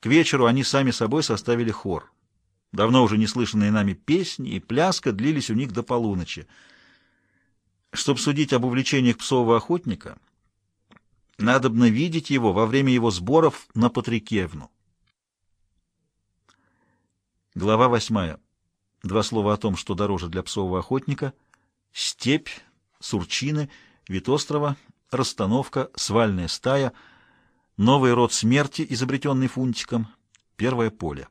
К вечеру они сами собой составили хор. Давно уже не слышанные нами песни и пляска длились у них до полуночи. Чтобы судить об увлечениях псового охотника, надобно видеть его во время его сборов на Патрикевну. Глава восьмая. Два слова о том, что дороже для псового охотника. Степь, сурчины, вид острова, расстановка, свальная стая, новый род смерти, изобретенный фунтиком, первое поле.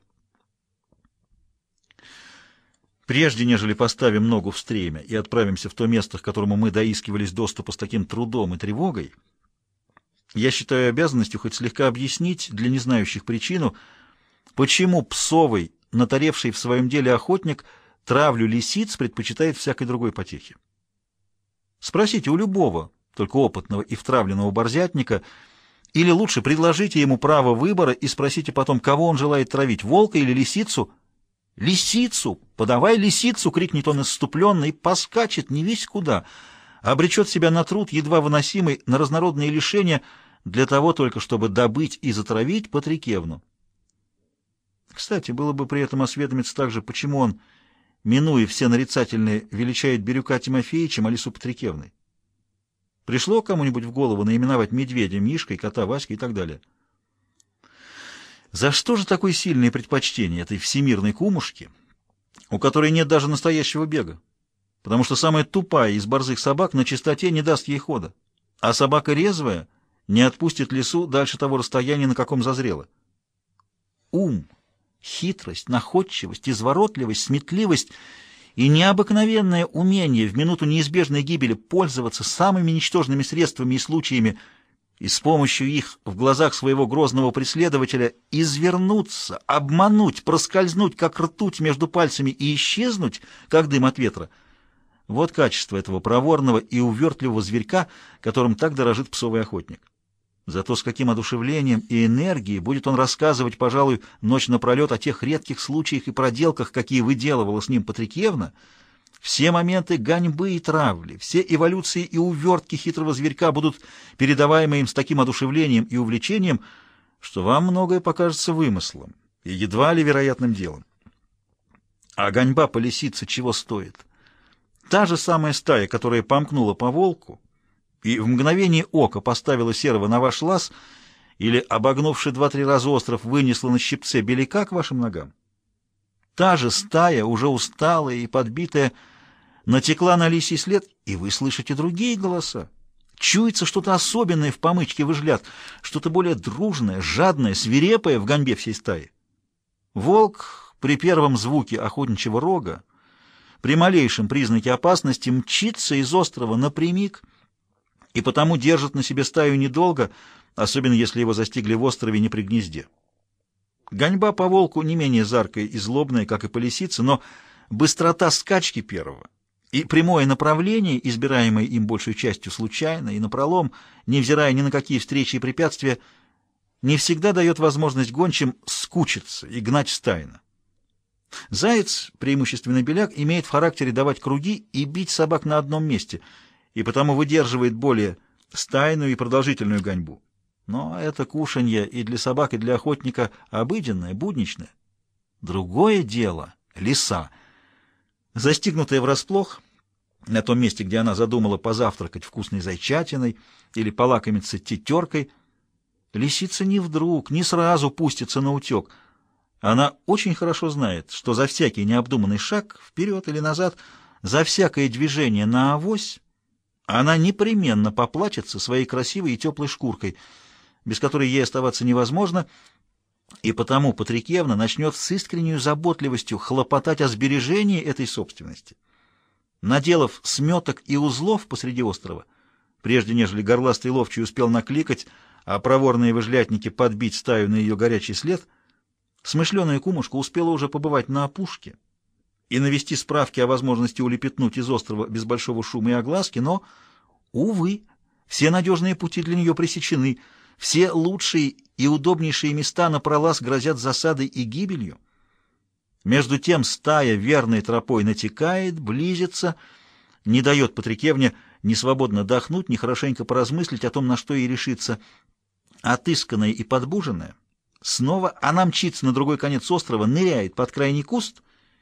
Прежде, нежели поставим ногу в стремя и отправимся в то место, к которому мы доискивались доступа с таким трудом и тревогой, я считаю обязанностью хоть слегка объяснить для незнающих причину, почему псовый, натаревший в своем деле охотник, травлю лисиц предпочитает всякой другой потехи. Спросите у любого, только опытного и втравленного борзятника, или лучше предложите ему право выбора и спросите потом, кого он желает травить, волка или лисицу. «Лисицу! Подавай лисицу!» — крикнет он исступленно и поскачет не весь куда, обречет себя на труд, едва выносимый, на разнородные лишения, для того только, чтобы добыть и затравить Патрикевну. Кстати, было бы при этом осведомиться также, почему он, минуя все нарицательные, величает Бирюка Тимофеевичем, Алису Патрикевной. Пришло кому-нибудь в голову наименовать медведя Мишкой, кота Васькой и так далее? За что же такое сильное предпочтение этой всемирной кумушки, у которой нет даже настоящего бега? Потому что самая тупая из борзых собак на чистоте не даст ей хода, а собака резвая не отпустит лису дальше того расстояния, на каком зазрела. Ум, хитрость, находчивость, изворотливость, сметливость — и необыкновенное умение в минуту неизбежной гибели пользоваться самыми ничтожными средствами и случаями и с помощью их в глазах своего грозного преследователя извернуться, обмануть, проскользнуть, как ртуть между пальцами и исчезнуть, как дым от ветра. Вот качество этого проворного и увертливого зверька, которым так дорожит псовый охотник. Зато с каким одушевлением и энергией будет он рассказывать, пожалуй, ночь напролет о тех редких случаях и проделках, какие выделывала с ним Патрикевна, все моменты гоньбы и травли, все эволюции и увертки хитрого зверька будут передаваемы им с таким одушевлением и увлечением, что вам многое покажется вымыслом и едва ли вероятным делом. А гоньба по лисице чего стоит? Та же самая стая, которая помкнула по волку, и в мгновение ока поставила серого на ваш лаз или, обогнувши два-три раза остров, вынесла на щипце беляка к вашим ногам. Та же стая, уже усталая и подбитая, натекла на лисий след, и вы слышите другие голоса. Чуется что-то особенное в помычке выжлят, что-то более дружное, жадное, свирепое в гоньбе всей стаи. Волк при первом звуке охотничьего рога, при малейшем признаке опасности, мчится из острова напрямик — и потому держит на себе стаю недолго, особенно если его застигли в острове не при гнезде. Гоньба по волку не менее заркая и злобная, как и по лисице, но быстрота скачки первого и прямое направление, избираемое им большей частью случайно и напролом, невзирая ни на какие встречи и препятствия, не всегда дает возможность гончим скучиться и гнать стайно. Заяц, преимущественно беляк, имеет в характере давать круги и бить собак на одном месте — и потому выдерживает более стайную и продолжительную гоньбу. Но это кушанье и для собак, и для охотника обыденное, будничное. Другое дело — лиса. Застигнутая врасплох, на том месте, где она задумала позавтракать вкусной зайчатиной или полакомиться тетеркой, лисица не вдруг, не сразу пустится на утек. Она очень хорошо знает, что за всякий необдуманный шаг вперед или назад, за всякое движение на авось она непременно поплачется своей красивой и теплой шкуркой, без которой ей оставаться невозможно, и потому Патрикевна начнет с искренней заботливостью хлопотать о сбережении этой собственности. Наделав сметок и узлов посреди острова, прежде нежели горластый ловчий успел накликать, а проворные выжлятники подбить стаю на ее горячий след, смышленая кумушка успела уже побывать на опушке, и навести справки о возможности улепетнуть из острова без большого шума и огласки, но, увы, все надежные пути для нее пресечены, все лучшие и удобнейшие места на пролаз грозят засадой и гибелью. Между тем стая верной тропой натекает, близится, не дает Патрикевне ни свободно дохнуть, ни хорошенько поразмыслить о том, на что ей решиться. Отысканная и подбуженная, Снова она мчится на другой конец острова, ныряет под крайний куст